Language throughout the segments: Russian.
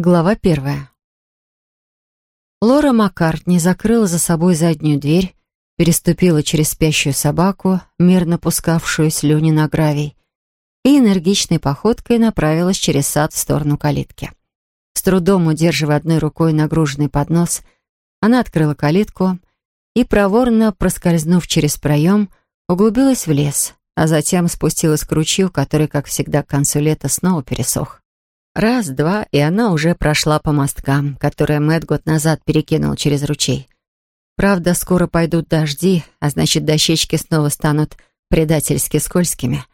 Глава первая. Лора Маккартни закрыла за собой заднюю дверь, переступила через спящую собаку, мирно пускавшую слюни на гравий, и энергичной походкой направилась через сад в сторону калитки. С трудом удерживая одной рукой нагруженный поднос, она открыла калитку и, проворно проскользнув через проем, углубилась в лес, а затем спустилась к ручью, который, как всегда, к концу лета снова пересох. Раз, два, и она уже прошла по мосткам, которые Мэтт год назад перекинул через ручей. Правда, скоро пойдут дожди, а значит, дощечки снова станут предательски скользкими.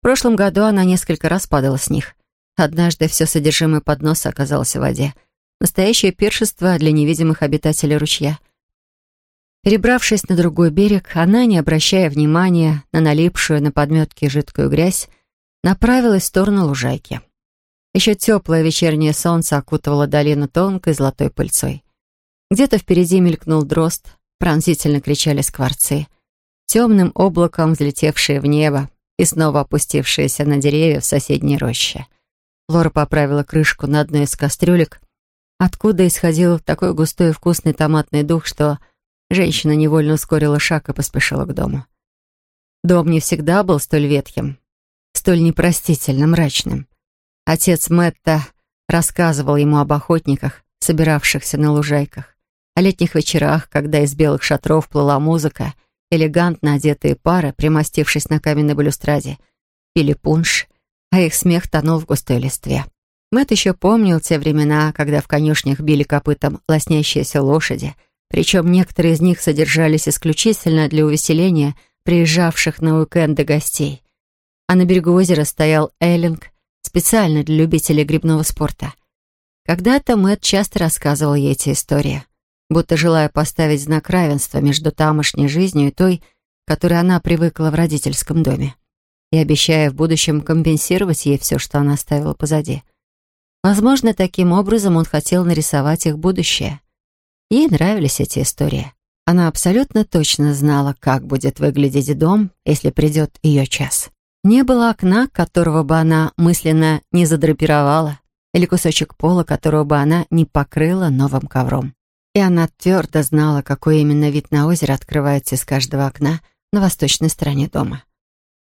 В прошлом году она несколько раз падала с них. Однажды все содержимое подноса оказалось в воде. Настоящее пиршество для невидимых обитателей ручья. Перебравшись на другой берег, она, не обращая внимания на налипшую на подметки жидкую грязь, направилась в сторону лужайки. Еще теплое вечернее солнце окутывало долину тонкой золотой пыльцой. Где-то впереди мелькнул дрозд, пронзительно кричали скворцы, темным облаком взлетевшие в небо и снова опустившиеся на деревья в соседней роще. Лора поправила крышку на одной из кастрюлек, откуда исходил такой густой и вкусный томатный дух, что женщина невольно ускорила шаг и поспешила к дому. Дом не всегда был столь ветхим, столь непростительно мрачным. Отец Мэтта рассказывал ему об охотниках, собиравшихся на лужайках, о летних вечерах, когда из белых шатров плыла музыка, элегантно одетые пары, примостившись на каменной балюстраде, пили пунш, а их смех тонул в густой листве. Мэтт еще помнил те времена, когда в конюшнях били копытом лоснящиеся лошади, причем некоторые из них содержались исключительно для увеселения приезжавших на уикенды гостей. А на берегу озера стоял Эллинг, специально для любителей грибного спорта. Когда-то Мэтт часто рассказывал ей эти истории, будто желая поставить знак равенства между тамошней жизнью и той, которой она привыкла в родительском доме, и обещая в будущем компенсировать ей все, что она оставила позади. Возможно, таким образом он хотел нарисовать их будущее. Ей нравились эти истории. Она абсолютно точно знала, как будет выглядеть дом, если придет ее час. Не было окна, которого бы она мысленно не задрапировала, или кусочек пола, которого бы она не покрыла новым ковром. И она твердо знала, какой именно вид на озеро открывается из каждого окна на восточной стороне дома.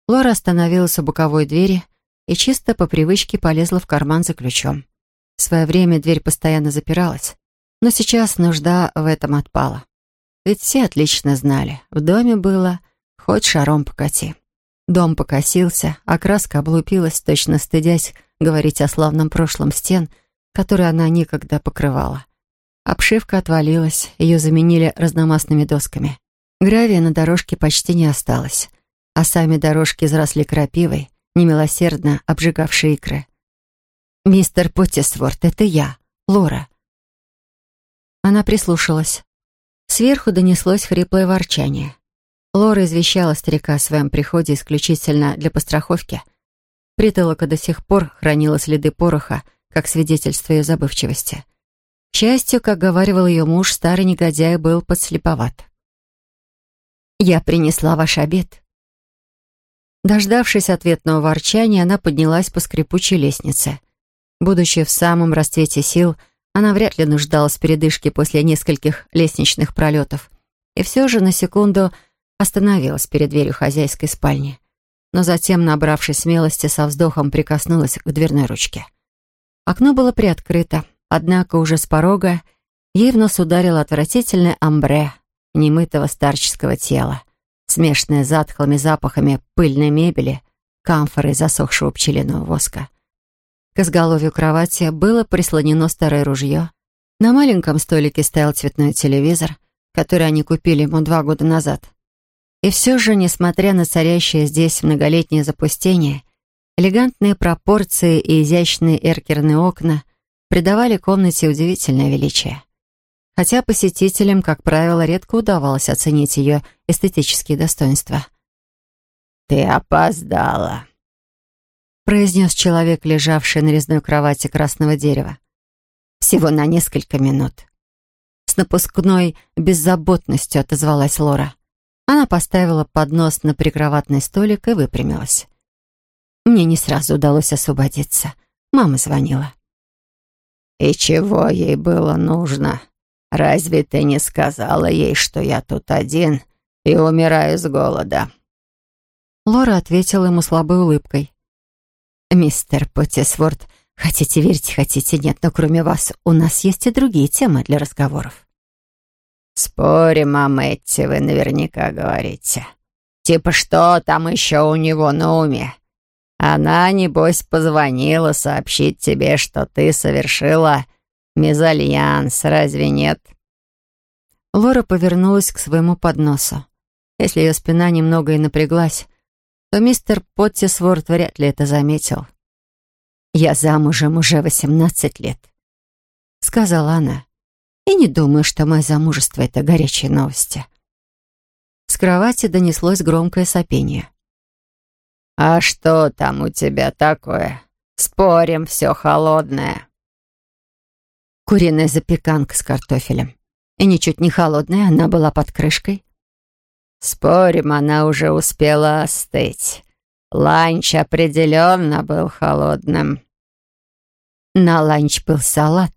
Лора остановилась у боковой двери и чисто по привычке полезла в карман за ключом. В свое время дверь постоянно запиралась, но сейчас нужда в этом отпала. Ведь все отлично знали, в доме было «хоть шаром покати». Дом покосился, а краска облупилась, точно стыдясь говорить о славном прошлом стен, которые она никогда покрывала. Обшивка отвалилась, ее заменили разномастными досками. Гравия на дорожке почти не осталось, а сами дорожки заросли крапивой, немилосердно обжигавшей икры. «Мистер Поттисворт, это я, Лора». Она прислушалась. Сверху донеслось хриплое ворчание. Лора извещала старика о своем приходе исключительно для постраховки. Притолока до сих пор хранила следы пороха, как свидетельство ее забывчивости. К счастью, как говаривал ее муж, старый негодяй был подслеповат. «Я принесла ваш обед». Дождавшись ответного ворчания, она поднялась по скрипучей лестнице. Будучи в самом расцвете сил, она вряд ли нуждалась в передышке после нескольких лестничных пролетов. И все же на секунду остановилась перед дверью хозяйской спальни, но затем, набравшись смелости, со вздохом прикоснулась к дверной ручке. Окно было приоткрыто, однако уже с порога ей в нос ударило отвратительное амбре немытого старческого тела, смешанное с затхлыми запахами пыльной мебели, камфоры засохшего пчелиного воска. К изголовью кровати было прислонено старое ружье. На маленьком столике стоял цветной телевизор, который они купили ему два года назад. И все же, несмотря на царящее здесь многолетнее запустение, элегантные пропорции и изящные эркерные окна придавали комнате удивительное величие. Хотя посетителям, как правило, редко удавалось оценить ее эстетические достоинства. «Ты опоздала», — произнес человек, лежавший на резной кровати красного дерева. «Всего на несколько минут». С напускной беззаботностью отозвалась Лора. Она поставила поднос на прикроватный столик и выпрямилась. Мне не сразу удалось освободиться. Мама звонила. «И чего ей было нужно? Разве ты не сказала ей, что я тут один и умираю с голода?» Лора ответила ему слабой улыбкой. «Мистер Поттисворт, хотите верить, хотите нет, но кроме вас у нас есть и другие темы для разговоров». «Спорим о Мэтте, вы наверняка говорите. Типа что там еще у него на уме? Она, небось, позвонила сообщить тебе, что ты совершила мезальянс, разве нет?» Лора повернулась к своему подносу. Если ее спина немного и напряглась, то мистер Поттисворт вряд ли это заметил. «Я замужем уже восемнадцать лет», — сказала она. «И не думаю, что мое замужество — это горячие новости». С кровати донеслось громкое сопение. «А что там у тебя такое? Спорим, все холодное». Куриная запеканка с картофелем. И ничуть не холодная, она была под крышкой. Спорим, она уже успела остыть. Ланч определенно был холодным. На ланч был салат.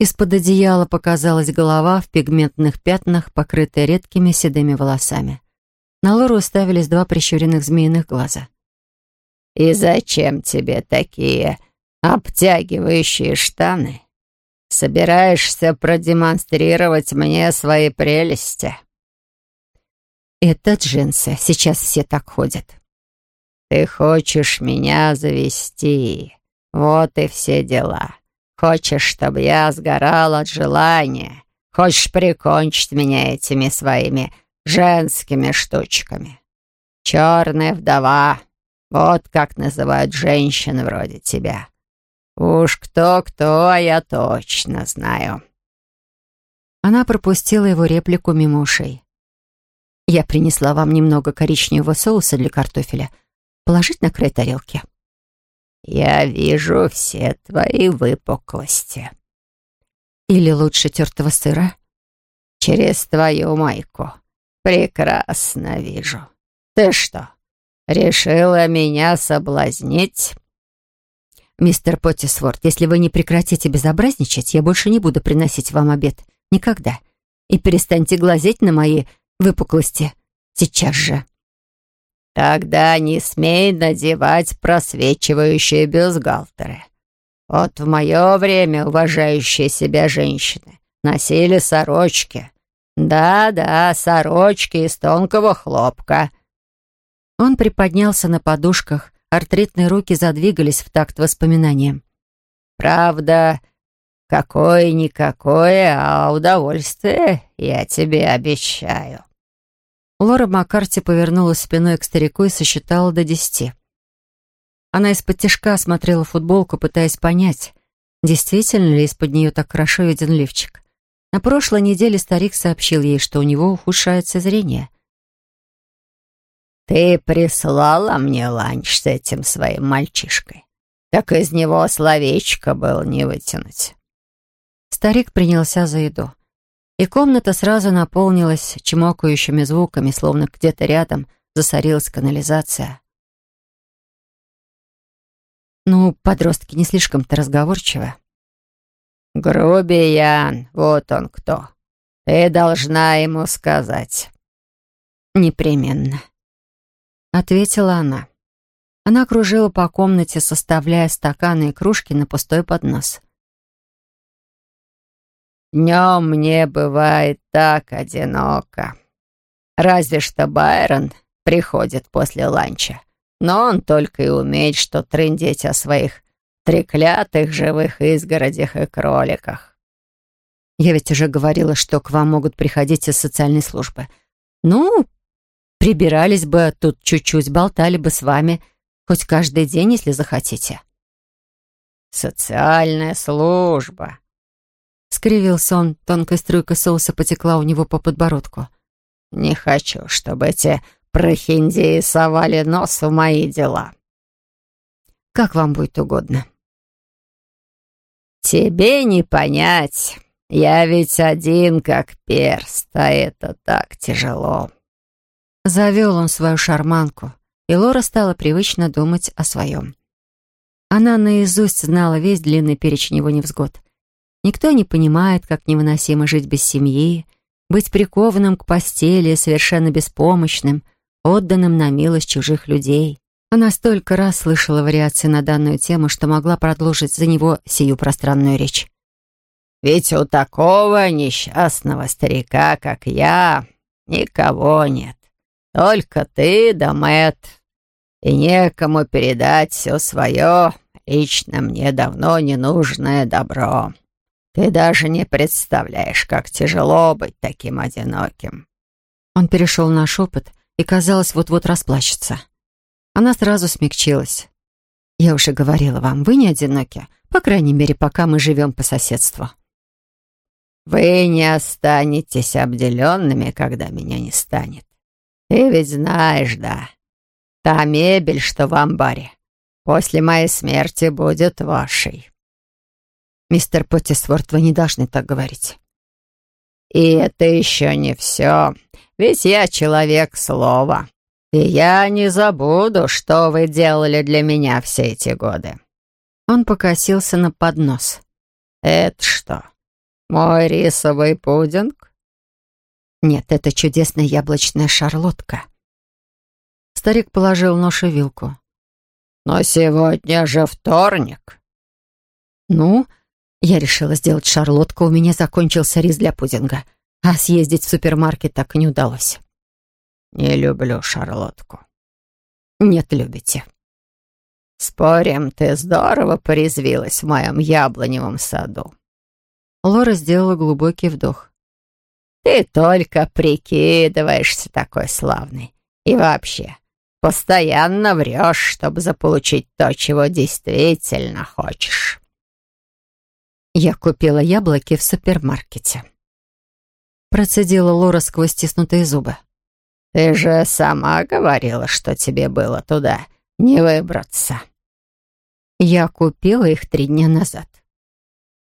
Из-под одеяла показалась голова в пигментных пятнах, покрытая редкими седыми волосами. На Лору уставились два прищуренных змеиных глаза. «И зачем тебе такие обтягивающие штаны? Собираешься продемонстрировать мне свои прелести?» «Это джинсы. Сейчас все так ходят». «Ты хочешь меня завести. Вот и все дела. Хочешь, чтобы я сгорал от желания. Хочешь прикончить меня этими своими женскими штучками. Черная вдова. Вот как называют женщин вроде тебя. Уж кто-кто, а я точно знаю». Она пропустила его реплику мимо ушей. «Я принесла вам немного коричневого соуса для картофеля. Положить на край тарелки?» «Я вижу все твои выпуклости». «Или лучше тертого сыра?» «Через твою майку. «Прекрасно вижу. Ты что, решила меня соблазнить?» «Мистер Поттисворт, если вы не прекратите безобразничать, я больше не буду приносить вам обед. Никогда. И перестаньте глазеть на мои выпуклости. Сейчас же». «Тогда не смей надевать просвечивающие бюстгальтеры. Вот в мое время уважающие себя женщины носили сорочки, «Да-да, сорочки из тонкого хлопка». Он приподнялся на подушках, артритные руки задвигались в такт воспоминаниям. «Правда, какое-никакое, а удовольствие я тебе обещаю». Лора Маккарти повернулась спиной к старику и сосчитала до десяти. Она из-под тяжка смотрела футболку, пытаясь понять, действительно ли из-под нее так хорошо виден лифчик. На прошлой неделе старик сообщил ей, что у него ухудшается зрение. «Ты прислала мне ланч с этим своим мальчишкой. Так из него словечко было не вытянуть». Старик принялся за еду. И комната сразу наполнилась чмокающими звуками, словно где-то рядом засорилась канализация. Ну, подростки не слишком-то разговорчивы. «Грубиян, вот он кто. Ты должна ему сказать». «Непременно», — ответила она. Она кружила по комнате, составляя стаканы и кружки на пустой поднос. «Днем мне бывает так одиноко. Разве что Байрон приходит после ланча, но он только и умеет что трындеть о своих треклятых живых изгородях и кроликах. Я ведь уже говорила, что к вам могут приходить из социальной службы. Ну, прибирались бы тут чуть-чуть, болтали бы с вами, хоть каждый день, если захотите. Социальная служба. Скривился он, тонкая струйка соуса потекла у него по подбородку. Не хочу, чтобы эти прохиндеи совали нос в мои дела. Как вам будет угодно. «Тебе не понять. Я ведь один как перст, а это так тяжело». Завел он свою шарманку, и Лора стала привычно думать о своем. Она наизусть знала весь длинный перечень его невзгод. Никто не понимает, как невыносимо жить без семьи, быть прикованным к постели, совершенно беспомощным, отданным на милость чужих людей. Она столько раз слышала вариации на данную тему, что могла продолжить за него сию пространную речь. «Ведь у такого несчастного старика, как я, никого нет. Только ты да Мэтт. И некому передать все свое, лично мне давно ненужное добро. Ты даже не представляешь, как тяжело быть таким одиноким». Он перешел на шепот и, казалось, вот-вот расплачется. Она сразу смягчилась. «Я уже говорила вам, вы не одиноки, по крайней мере, пока мы живем по соседству». «Вы не останетесь обделенными, когда меня не станет. Ты ведь знаешь, да, та мебель, что в амбаре, после моей смерти будет вашей». «Мистер Поттисворт, вы не должны так говорить». «И это еще не все, ведь я человек слова, и я не забуду, что вы делали для меня все эти годы». Он покосился на поднос. «Это что, мой рисовый пудинг?» «Нет, это чудесная яблочная шарлотка». Старик положил нож и вилку. «Но сегодня же вторник». «Ну, я решила сделать шарлотку, у меня закончился рис для пудинга, а съездить в супермаркет так и не удалось. Не люблю шарлотку. Нет, любите. Спорим, ты здорово порезвилась в моем яблоневом саду. Лора сделала глубокий вдох. Ты только прикидываешься такой славный. И вообще, постоянно врешь, чтобы заполучить то, чего действительно хочешь. Я купила яблоки в супермаркете. Процедила Лора сквозь стиснутые зубы. «Ты же сама говорила, что тебе было туда не выбраться». Я купила их три дня назад.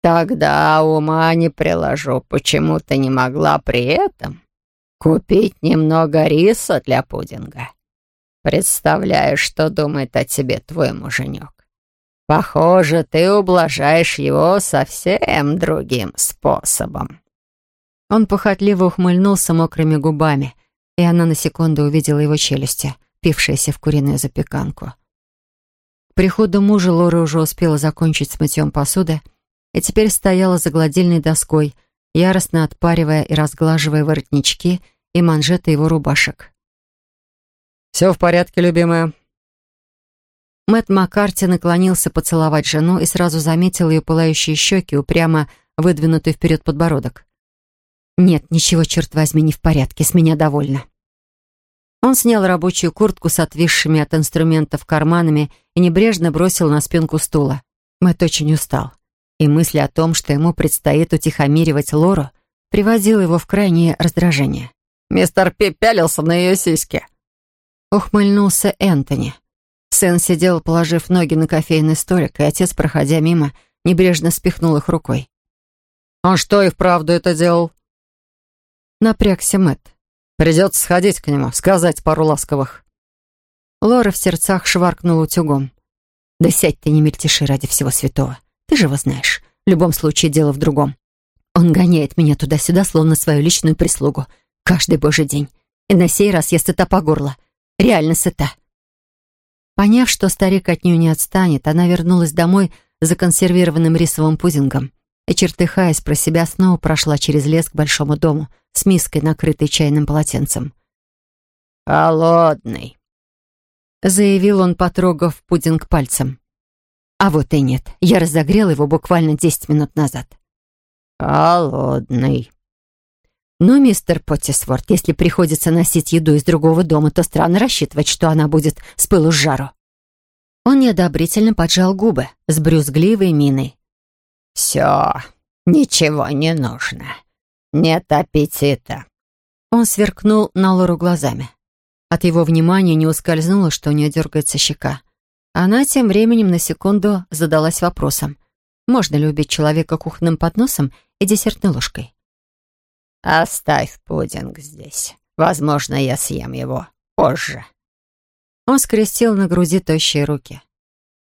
Тогда ума не приложу, почему ты не могла при этом купить немного риса для пудинга. Представляю, что думает о тебе твой муженек. Похоже, ты ублажаешь его совсем другим способом». Он похотливо ухмыльнулся мокрыми губами, и она на секунду увидела его челюсти, пившиеся в куриную запеканку. К приходу мужа Лора уже успела закончить с мытьем посуды и теперь стояла за гладильной доской, яростно отпаривая и разглаживая воротнички и манжеты его рубашек. «Все в порядке, любимая», Мэтт Маккарти наклонился поцеловать жену и сразу заметил ее пылающие щеки, упрямо выдвинутый вперед подбородок. «Нет, ничего, черт возьми, не в порядке, с меня довольно». Он снял рабочую куртку с отвисшими от инструментов карманами и небрежно бросил на спинку стула. Мэтт очень устал, и мысль о том, что ему предстоит утихомиривать Лору, приводила его в крайнее раздражение. «Мистер Пи пялился на ее сиськи», — ухмыльнулся Энтони. Сэн сидел, положив ноги на кофейный столик, и отец, проходя мимо, небрежно спихнул их рукой. «Он что, и вправду это делал?» Напрягся Мэтт. «Придется сходить к нему, сказать пару ласковых». Лора в сердцах шваркнула утюгом. «Да сядь ты, не мельтеши ради всего святого. Ты же его знаешь. В любом случае, дело в другом. Он гоняет меня туда-сюда, словно свою личную прислугу. Каждый божий день. И на сей раз я сыта по горло. Реально сыта. Поняв, что старик от нее не отстанет, она вернулась домой за консервированным рисовым пудингом и, чертыхаясь про себя, снова прошла через лес к большому дому с миской, накрытой чайным полотенцем. «Холодный», — заявил он, потрогав пудинг пальцем. «А вот и нет. Я разогрел его буквально десять минут назад». «Холодный». «Но, мистер Поттисворт, если приходится носить еду из другого дома, то странно рассчитывать, что она будет с пылу с жару». Он неодобрительно поджал губы с брюзгливой миной. «Все, ничего не нужно. Нет аппетита». Он сверкнул на Лору глазами. От его внимания не ускользнуло, что у нее дергается щека. Она тем временем на секунду задалась вопросом, можно ли убить человека кухонным подносом и десертной ложкой. «Оставь пудинг здесь. Возможно, я съем его позже». Он скрестил на груди тощие руки.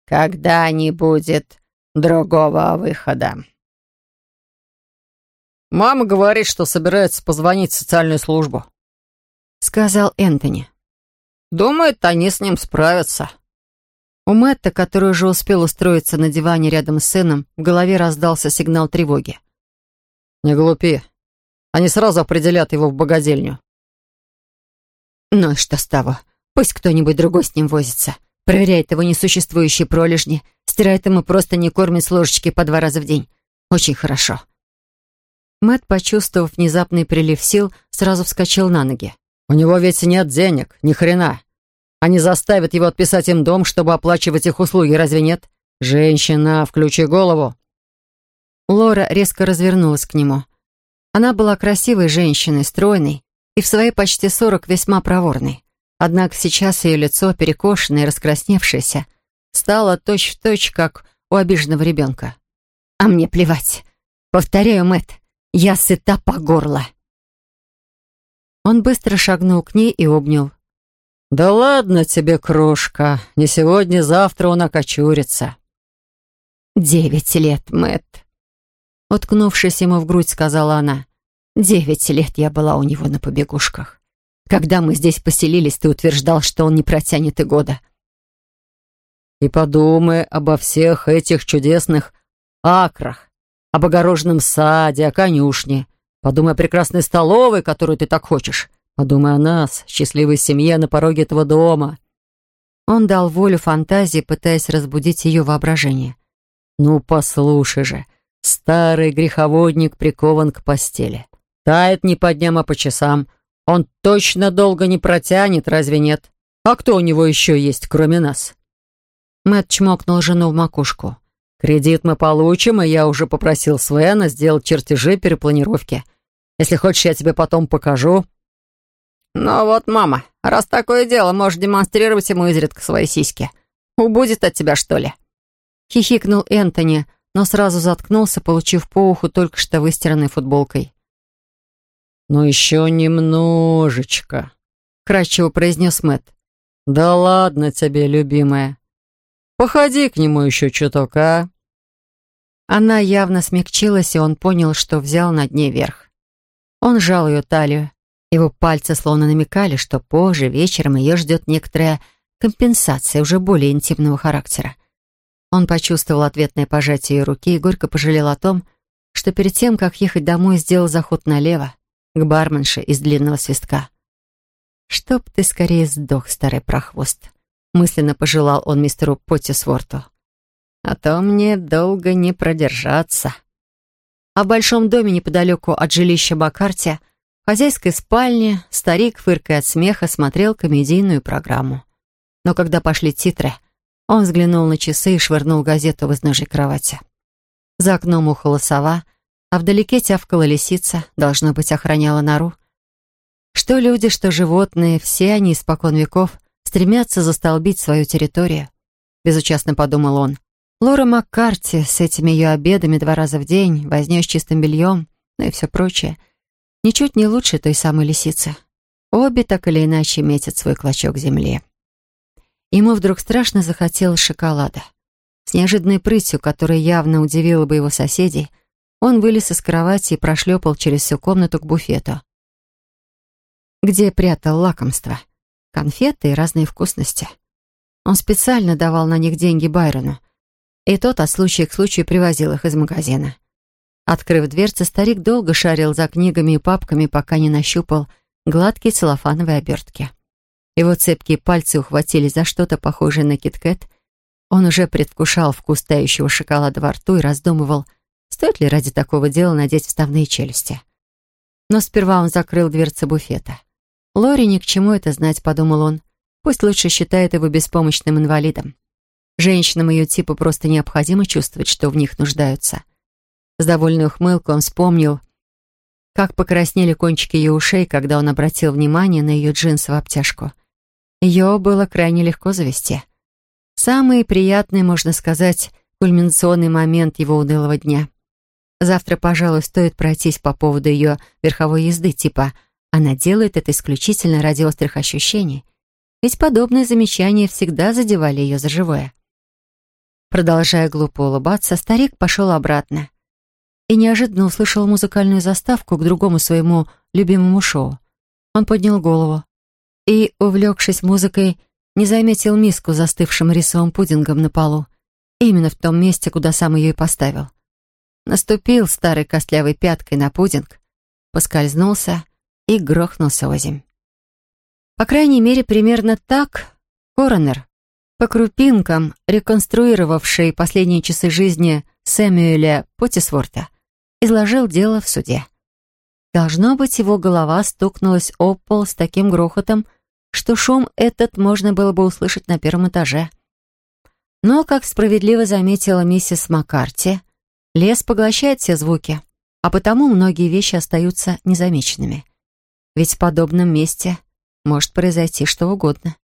когда не будет другого выхода. «Мама говорит, что собирается позвонить в социальную службу», — сказал Энтони. «Думает, они с ним справятся». У Мэтта, который уже успел устроиться на диване рядом с сыном, в голове раздался сигнал тревоги. «Не глупи. Они сразу определят его в богадельню». «Ну и что с того? Пусть кто-нибудь другой с ним возится. Проверяет его несуществующие пролежни, стирает ему просто не кормит с ложечки по два раза в день. Очень хорошо». Мэт, почувствовав внезапный прилив сил, сразу вскочил на ноги. «У него ведь нет денег, ни хрена. Они заставят его отписать им дом, чтобы оплачивать их услуги, разве нет? Женщина, включи голову!» Лора резко развернулась к нему. Она была красивой женщиной, стройной и в свои почти сорок весьма проворной. Однако сейчас ее лицо, перекошенное и раскрасневшееся, стало точь-в-точь, точь, как у обиженного ребенка. «А мне плевать. Повторяю, Мэтт, я сыта по горло». Он быстро шагнул к ней и обнял. «Да ладно тебе, крошка. Не сегодня, завтра он окочурится». «Девять лет, Мэтт», — уткнувшись ему в грудь, сказала она. «Девять лет я была у него на побегушках. Когда мы здесь поселились, ты утверждал, что он не протянет и года». «И подумай обо всех этих чудесных акрах, об огороженном саде, о конюшне. Подумай о прекрасной столовой, которую ты так хочешь. Подумай о нас, счастливой семье на пороге этого дома». Он дал волю фантазии, пытаясь разбудить ее воображение. «Ну, послушай же, старый греховодник прикован к постели. Тает не по дням, а по часам. Он точно долго не протянет, разве нет? А кто у него еще есть, кроме нас?» Мэтт чмокнул жену в макушку. «Кредит мы получим, и я уже попросил Свена сделать чертежи перепланировки. Если хочешь, я тебе потом покажу». «Ну вот, мама, раз такое дело, можешь демонстрировать ему изредка свои сиськи. Убудет от тебя, что ли?» Хихикнул Энтони, но сразу заткнулся, получив по уху только что выстиранной футболкой. «Ну еще немножечко», — кратчево произнес Мэтт. «Да ладно тебе, любимая. Походи к нему еще чуток, а?» Она явно смягчилась, и он понял, что взял над ней верх. Он сжал ее талию. Его пальцы словно намекали, что позже, вечером, ее ждет некоторая компенсация уже более интимного характера. Он почувствовал ответное пожатие ее руки и горько пожалел о том, что перед тем, как ехать домой, сделал заход налево, к барменше из длинного свистка. «Чтоб ты скорее сдох, старый прохвост», — мысленно пожелал он мистеру Поттисворту а то мне долго не продержаться. А в большом доме неподалеку от жилища Бакарти, в хозяйской спальне, старик, фыркая от смеха, смотрел комедийную программу. Но когда пошли титры, он взглянул на часы и швырнул газету в изножье кровати. За окном ухала сова, а вдалеке тявкала лисица, должно быть, охраняла нору. Что люди, что животные, все они испокон веков стремятся застолбить свою территорию. Безучастно подумал он. Лора Маккарти с этими ее обедами два раза в день, вознёй чистым бельем, ну и все прочее, ничуть не лучше той самой лисицы. Обе так или иначе метят свой клочок земли. Ему вдруг страшно захотелось шоколада. С неожиданной прытью, которая явно удивила бы его соседей, он вылез из кровати и прошлепал через всю комнату к буфету, где прятал лакомства, конфеты и разные вкусности. Он специально давал на них деньги Байрону, и тот от случая к случаю привозил их из магазина. Открыв дверцы, старик долго шарил за книгами и папками, пока не нащупал гладкие целлофановые обертки. Его цепкие пальцы ухватились за что-то похожее на киткет. Он уже предвкушал вкус тающего шоколада во рту и раздумывал, стоит ли ради такого дела надеть вставные челюсти. Но сперва он закрыл дверцы буфета. Лори ни к чему это знать, подумал он. Пусть лучше считает его беспомощным инвалидом. Женщинам ее типа просто необходимо чувствовать, что в них нуждаются. С довольной ухмылкой он вспомнил, как покраснели кончики ее ушей, когда он обратил внимание на ее джинсы в обтяжку. Ее было крайне легко завести. Самый приятный, можно сказать, кульминационный момент его унылого дня. Завтра, пожалуй, стоит пройтись по поводу ее верховой езды, типа «она делает это исключительно ради острых ощущений», ведь подобные замечания всегда задевали ее за живое. Продолжая глупо улыбаться, старик пошел обратно и неожиданно услышал музыкальную заставку к другому своему любимому шоу. Он поднял голову и, увлекшись музыкой, не заметил миску застывшим рисовым пудингом на полу, именно в том месте, куда сам ее и поставил. Наступил старой костлявой пяткой на пудинг, поскользнулся и грохнулся озимь. По крайней мере, примерно так коронер, по крупинкам реконструировавший последние часы жизни Сэмюэля Поттисворта, изложил дело в суде. Должно быть, его голова стукнулась об пол с таким грохотом, что шум этот можно было бы услышать на первом этаже. Но, как справедливо заметила миссис Маккарти, лес поглощает все звуки, а потому многие вещи остаются незамеченными. Ведь в подобном месте может произойти что угодно.